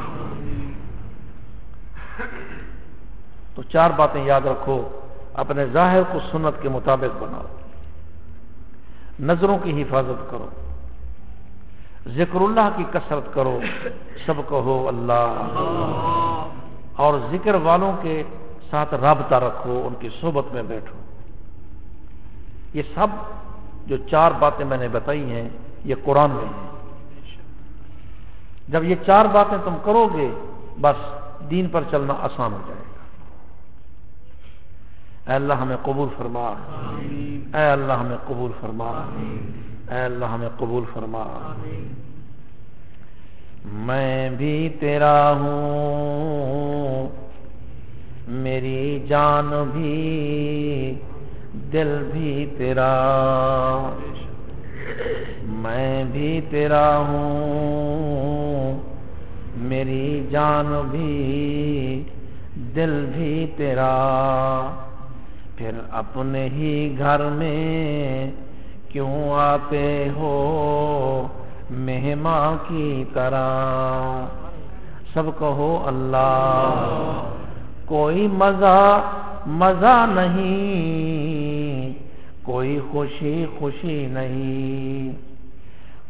تو چار باتیں یاد رکھو، اپنے ظاہر کو سنت کے مطابق بناؤ۔ نظروں کی حفاظت کرو۔ ذکر اللہ کی کثرت کرو۔ سب کہو اللہ۔ اور ذکر والوں کے ساتھ رابطہ رکھو ان کی صحبت میں بیٹھو۔ یہ سب جو چار باتیں میں نے بتائی ہیں یہ قرآن میں ہیں۔ جب یہ چار باتیں تم کرو گے بس دین پر چلنا آسان ہو جائے گا۔ اے اللہ ہمیں قبول فرما۔ اے اللہ ہمیں قبول فرما۔ اے اللہ ہمیں قبول فرما۔ میں بھی تیرا ہوں۔ میری جان بھی، دل بھی تیرا۔ میں بھی تیرا ہوں۔ میری جان بھی، دل بھی تیرا۔ پھر اپنے ہی گھر میں کیوں آتے ہو؟ مہماں کی طرح۔ سب کہو اللہ۔ کوئی مزہ مزہ نہیں۔ کوئی خوشی خوشی نہیں۔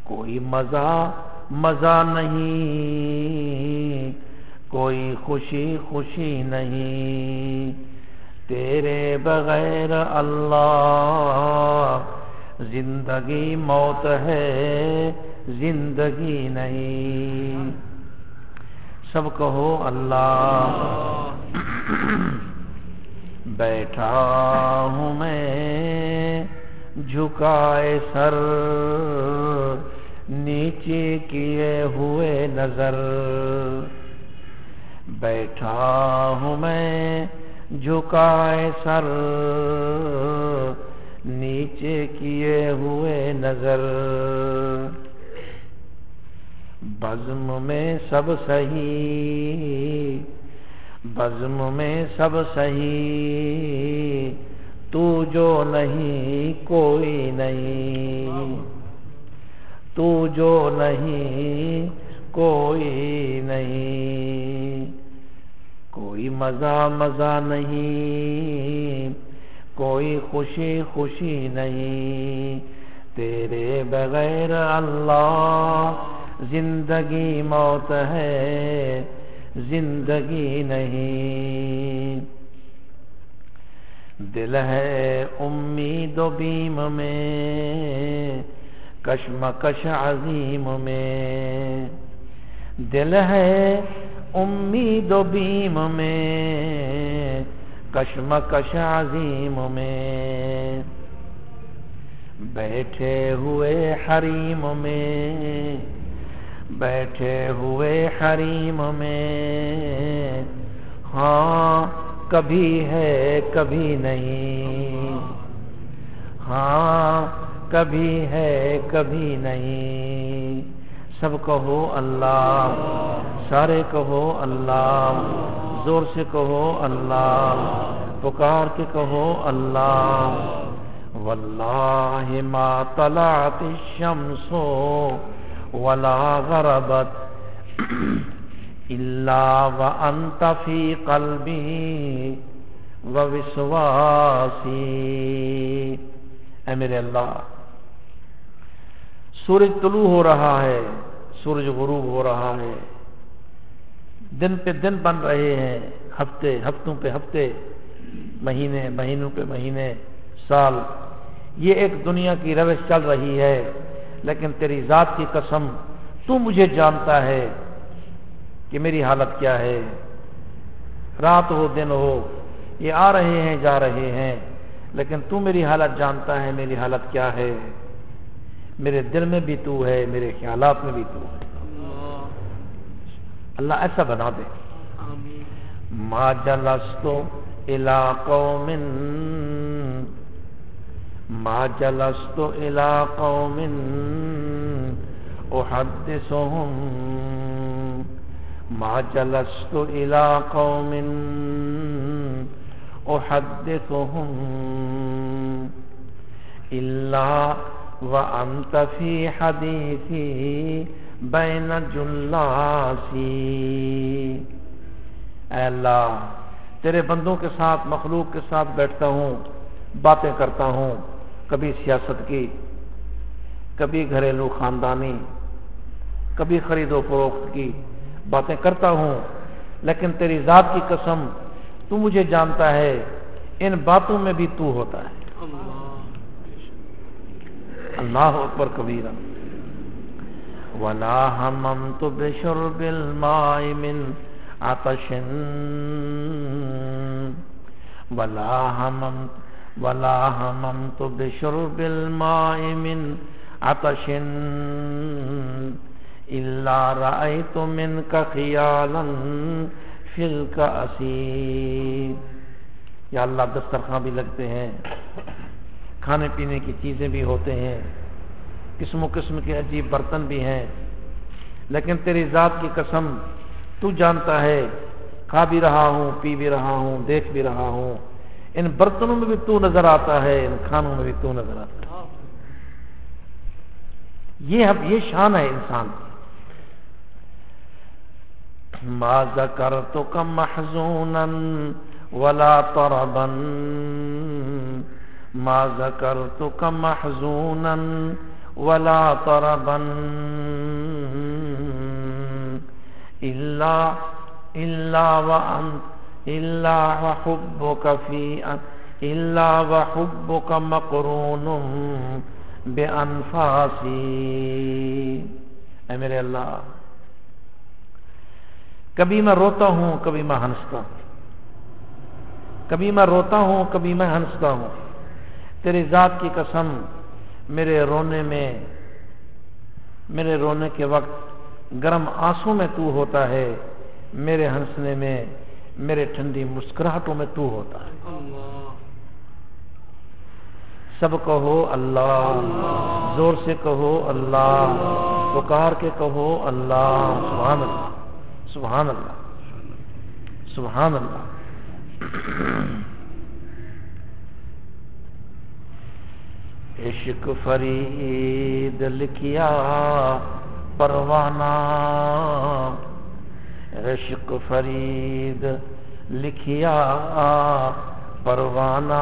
کوئی مزہ مزہ نہیں۔ کوئی خوشی خوشی نہیں۔ تیرے بغیر اللہ زندگی موت ہے۔ زندگی نہیں۔ سب کہو اللہ۔ بیٹھا ہوں میں، جھکائے سر۔ نیچے کیے ہوئے نظر۔ بیٹھا ہوں میں، جھکائے سر۔ نیچے کیے ہوئے نظر۔ بزم میں سب صحیح، بزم میں سب صحیح، تو جو نہیں کوئی نہیں، تو جو نہیں کوئی نہیں، کوئی مزہ مزہ نہیں، کوئی خوشی خوشی نہیں، تیرے بغیر اللہ زندگی موت ہے، زندگی نہیں۔ دل ہے امید و بیم میں، کشمکش عظیم میں۔ دل ہے امید و بیم میں، کشمکش عظیم میں۔ بیٹھے ہوئے حریم میں بیٹھے ہوئے حریم میں۔ ہاں کبھی ہے، کبھی نہیں۔ ہاں کبھی ہے، کبھی نہیں۔ سب کہو اللہ، سارے کہو اللہ، زور سے کہو اللہ، پکار کے کہو اللہ۔ واللہ ما طلعت الشمس ولا غربت الا وانت فی قلبی ووسواسی اے میرے اللہ سورج طلوع ہو رہا ہے، سورج غروب ہو رہا ہے۔ دن پہ دن بن رہے ہیں، ہفتے، ہفتوں پہ ہفتے، مہینے، مہینوں پہ مہینے، سال۔ یہ ایک دنیا کی روش چل رہی ہے۔ لیکن تیری ذات کی قسم تو مجھے جانتا ہے کہ میری حالت کیا ہے۔ رات ہو دن ہو یہ آ رہے ہیں جا رہے ہیں لیکن تو میری حالت جانتا ہے میری حالت کیا ہے۔ میرے دل میں بھی تو ہے میرے خیالات میں بھی تو ہے۔ اللہ ایسا بنا دے۔ ما جلستو علاقوں من ما جلست إلى قوم أحدثهم. ما جلست إلى قوم أحدثهم إلا وأنت في حديثي بين جلاسي. اے اللہ، تیرے بندوں کے ساتھ، مخلوق کے ساتھ بیٹھتا ہوں، باتیں کرتا ہوں کبھی سیاست کی، کبھی گھریلو خاندانی، کبھی خرید و فروخت کی باتیں کرتا ہوں، لیکن تیری ذات کی قسم تو مجھے جانتا ہے، ان باتوں میں بھی تو ہوتا ہے۔ اللہ اکبر کبیرہ۔ ولا هممت بشرب الماء من عطش۔ ولا هممت ولا هممت بشرب الماء من عطش إلا رأيت منك خيالا في الكأس یا اللہ دسترخوان بھی لگتے ہیں، کھانے پینے کی چیزیں بھی ہوتے ہیں، قسم و قسم کے عجیب برتن بھی ہیں۔ لیکن تیری ذات کی قسم تو جانتا ہے، کھا بھی رہا ہوں، پی بھی رہا ہوں، دیکھ بھی رہا ہوں۔ ان برتنوں میں بھی تو نظر آتا ہے، ان کھانوں میں بھی تو نظر آتا ہے۔ یہ اب یہ شان ہے انسان ما ذکرتک محزونا ولا طربا۔ ما ذکرتک محزونا ولا طربا۔ الا الا وانت إلا وحبك في إلا وحبك مقرون بأنفاسي. اے میرے اللہ، کبھی میں روتا ہوں، کبھی میں ہنستا ہوں۔ کبھی میں روتا ہوں، کبھی میں ہنستا ہوں۔ تیری ذات کی قسم میرے رونے میں میرے رونے کے وقت گرم آنسو میں تو ہوتا ہے، میرے ہنسنے میں میرے ٹھنڈی مسکراہٹوں میں تو ہوتا ہے۔ سب کہو اللہ، زور سے کہو اللہ، پکار کے کہو اللہ، سبحان اللہ سبحان اللہ سبحان اللہ۔ عشق فرید لکھیا، پروانہ عشق فرید لکھیا پروانہ۔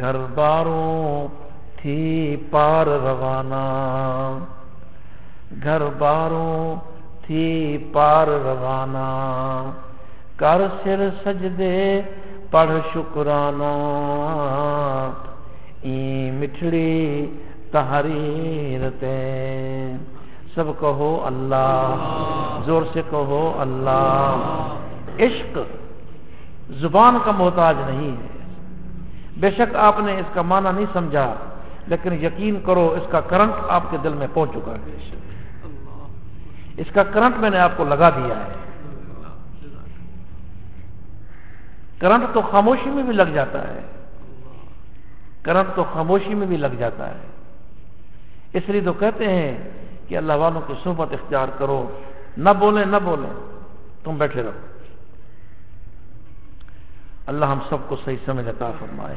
گھر باروں تھی پار روانہ۔ گھر باروں تھی پار روانہ۔ کر سر سجدے پڑھ شکرانہ۔ این مٹھڑی تحریر تے سب کہو اللہ، زور سے کہو اللہ۔ عشق زبان کا محتاج نہیں ہے۔ بے شک آپ نے اس کا معنی نہیں سمجھا، لیکن یقین کرو اس کا کرنٹ آپ کے دل میں پہنچ چکا ہے۔ اس کا کرنٹ میں نے آپ کو لگا دیا ہے۔ کرنٹ تو خاموشی میں بھی لگ جاتا ہے۔ کرنٹ تو خاموشی میں بھی لگ جاتا ہے۔ اس لیے تو کہتے ہیں کہ اللہ والوں کی صحبت اختیار کرو۔ نہ بولیں نہ بولیں۔ تم بیٹھے رہو۔ اللہ ہم سب کو صحیح سمجھ عطا فرمائے۔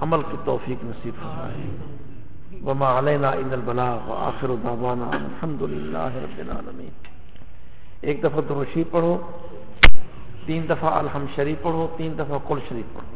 عمل کی توفیق نصیب فرمائے۔ وما علینا ان البلاغ وآخر دعوانا الحمدللہ رب العالمین ایک دفعہ دروشی پڑھو، تین دفعہ الحم شریف پڑھو، تین دفعہ کل شریف پڑھو۔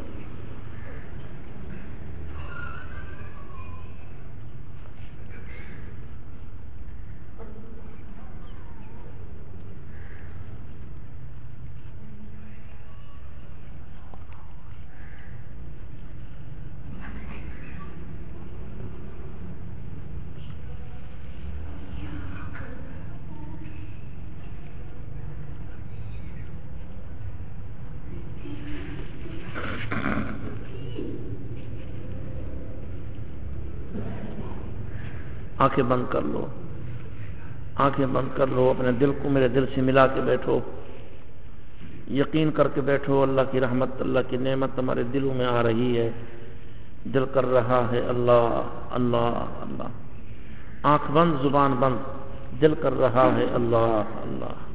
آنکھیں بند کر لو۔ آنکھیں بند کر لو، اپنے دل کو میرے دل سے ملا کے بیٹھو۔ یقین کر کے بیٹھو، اللہ کی رحمت، اللہ کی نعمت ہمارے دلوں میں آ رہی ہے۔ دل کر رہا ہے، اللہ اللہ اللہ۔ آنکھ بند، زبان بند۔ دل کر رہا ہے، اللہ اللہ۔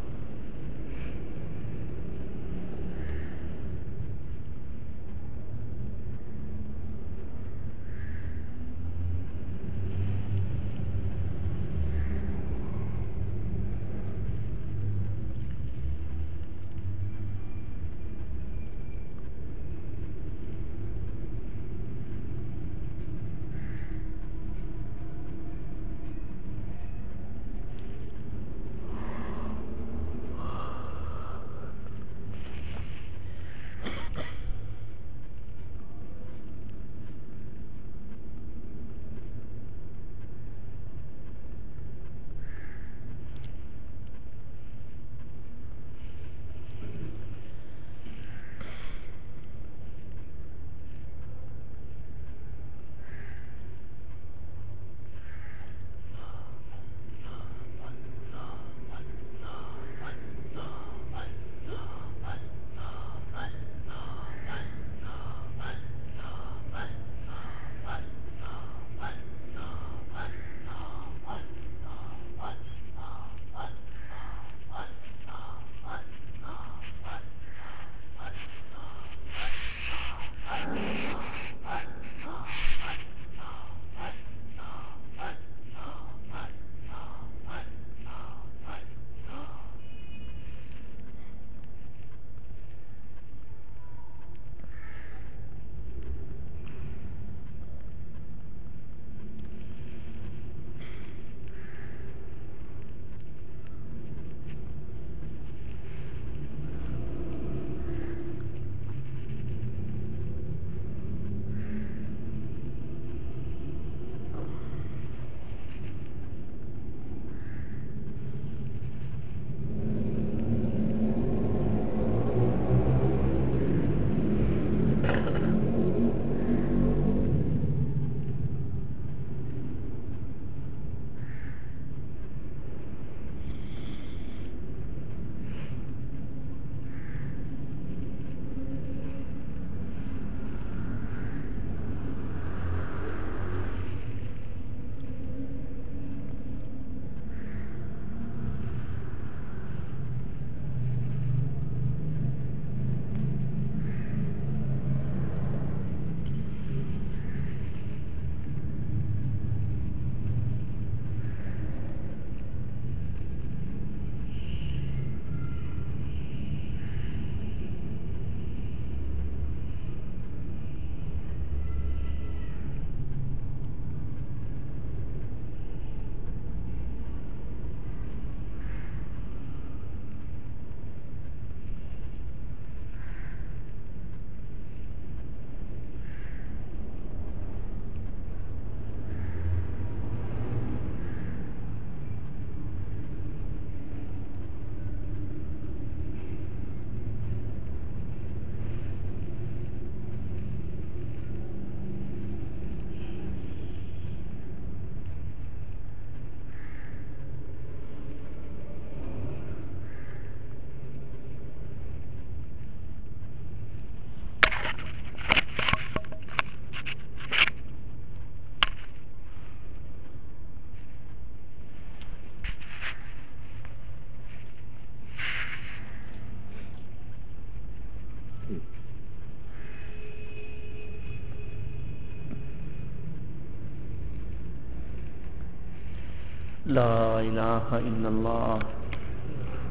لا إله إلا الله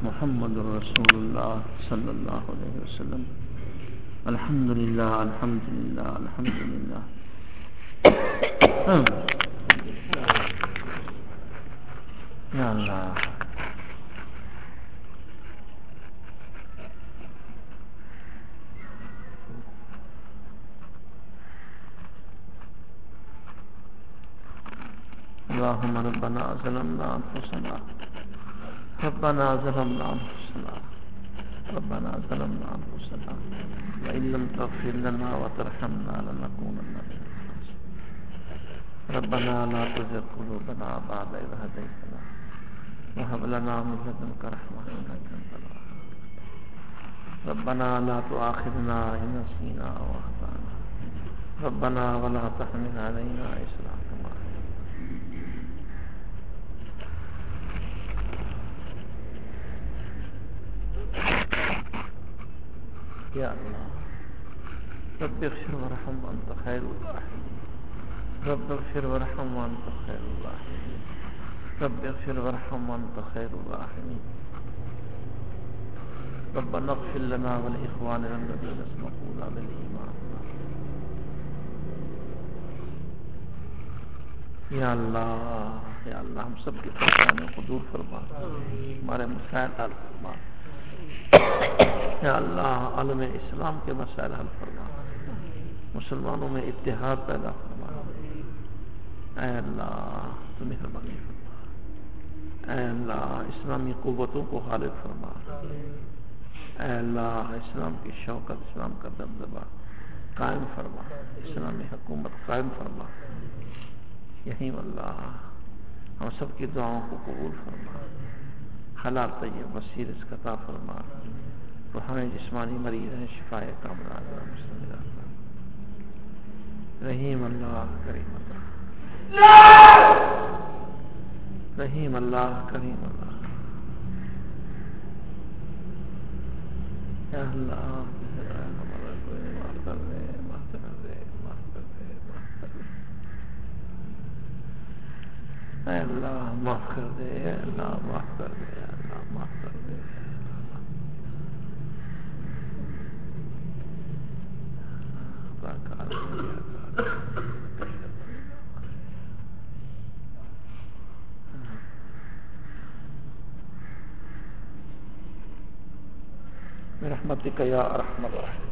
محمد رسول الله صلى الله عليه وسلم. الحمد لله الحمد لله الحمد لله. يا الله. اللهم ربنا ظلمنا أنفسنا. ربنا ظلمنا أنفسنا. ربنا ظلمنا أنفسنا. وإن لم تغفر لنا وترحمنا لنكونن من ربنا لا تزغ قلوبنا بعد إذ هديتنا. وهب لنا من لدنك رحمة إنك أنت ربنا لا تؤاخذنا إن نسينا أو أخطأنا. ربنا ولا تحمل علينا إسرا. يا الله رب اغفر وارحم وانت خير الراحمين. رب اغفر وارحم وانت خير الراحمين. رب اغفر وارحم وانت خير الراحمين. ربنا اغفر لنا ولإخواننا الذين سبقونا بالإيمان. یا اللہ یا اللہ ہم سب کی پریشانیوں کو دور فرما۔ ہمارے مسائل حل فرما۔ یا اللہ عالم اسلام کے مسائل حل فرما۔ مسلمانوں میں اتحاد پیدا فرما۔ اے اللہ، تم مہربانی فرما اے اللہ، اسلامی قوتوں کو غالب فرما۔ اے اللہ، اسلام کی شوکت، اسلام کا دبدبا قائم فرما۔ اسلامی حکومت قائم فرما۔ یہی اللہ ہم سب کی دعاؤں کو قبول فرما۔ حلال، طیب بصیر اس قطع فرما۔ تو ہمیں جسمانی مریض ہیں شفا کامرا رحیم اللہ کریم اللہ۔ رحیم اللہ کریم اللہ۔ یا اللہ ہمارا کوئی معاف کر معاف کر دے اے اللہ معاف کر دے۔ اے اللہ معاف کر دے اے اللہ معاف کر دے برحمتك يا ارحم الراحمين